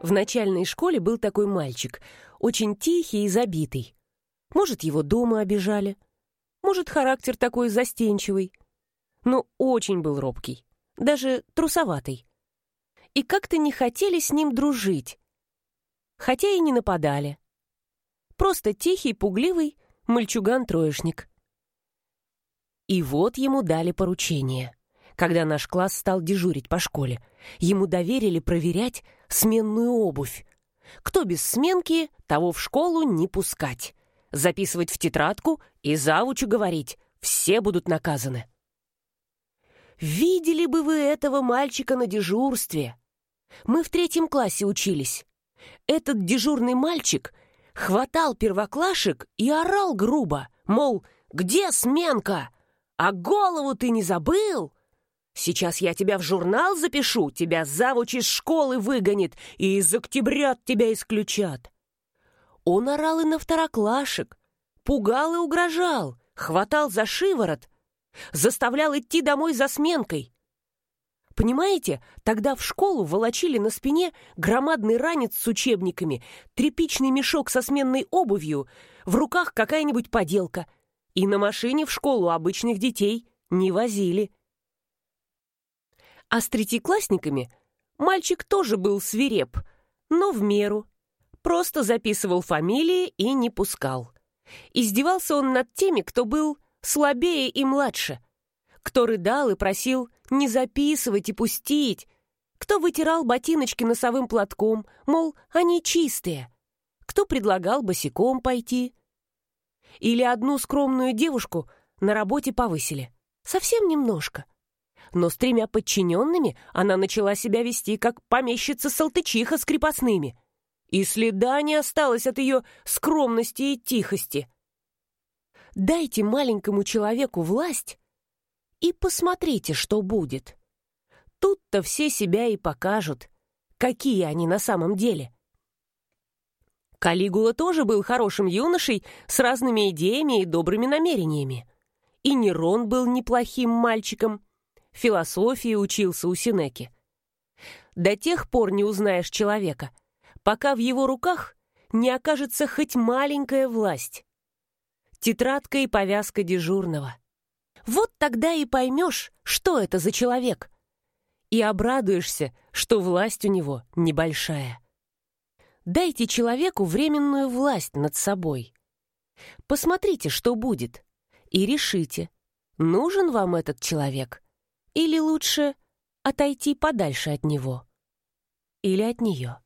В начальной школе был такой мальчик, очень тихий и забитый. Может, его дома обижали, может, характер такой застенчивый. Но очень был робкий, даже трусоватый. И как-то не хотели с ним дружить, хотя и не нападали. Просто тихий, пугливый мальчуган-троечник. И вот ему дали поручение. Когда наш класс стал дежурить по школе, ему доверили проверять сменную обувь. Кто без сменки, того в школу не пускать. Записывать в тетрадку и завучу говорить. Все будут наказаны. Видели бы вы этого мальчика на дежурстве. Мы в третьем классе учились. Этот дежурный мальчик хватал первоклашек и орал грубо, мол, где сменка? А голову ты не забыл? Сейчас я тебя в журнал запишу, тебя завуч из школы выгонит и из октябрят тебя исключат. Он орал и на второклашек, пугал и угрожал, хватал за шиворот, заставлял идти домой за сменкой. Понимаете, тогда в школу волочили на спине громадный ранец с учебниками, тряпичный мешок со сменной обувью, в руках какая-нибудь поделка — и на машине в школу обычных детей не возили. А с третьеклассниками мальчик тоже был свиреп, но в меру. Просто записывал фамилии и не пускал. Издевался он над теми, кто был слабее и младше, кто рыдал и просил не записывать и пустить, кто вытирал ботиночки носовым платком, мол, они чистые, кто предлагал босиком пойти, или одну скромную девушку на работе повысили. Совсем немножко. Но с тремя подчиненными она начала себя вести, как помещица-салтычиха с крепостными. И следа не осталось от ее скромности и тихости. Дайте маленькому человеку власть и посмотрите, что будет. Тут-то все себя и покажут, какие они на самом деле. Калигула тоже был хорошим юношей с разными идеями и добрыми намерениями. И Нерон был неплохим мальчиком. Философии учился у Синеки. До тех пор не узнаешь человека, пока в его руках не окажется хоть маленькая власть. Тетрадка и повязка дежурного. Вот тогда и поймешь, что это за человек. И обрадуешься, что власть у него небольшая. Дайте человеку временную власть над собой. Посмотрите, что будет, и решите, нужен вам этот человек, или лучше отойти подальше от него, или от нее.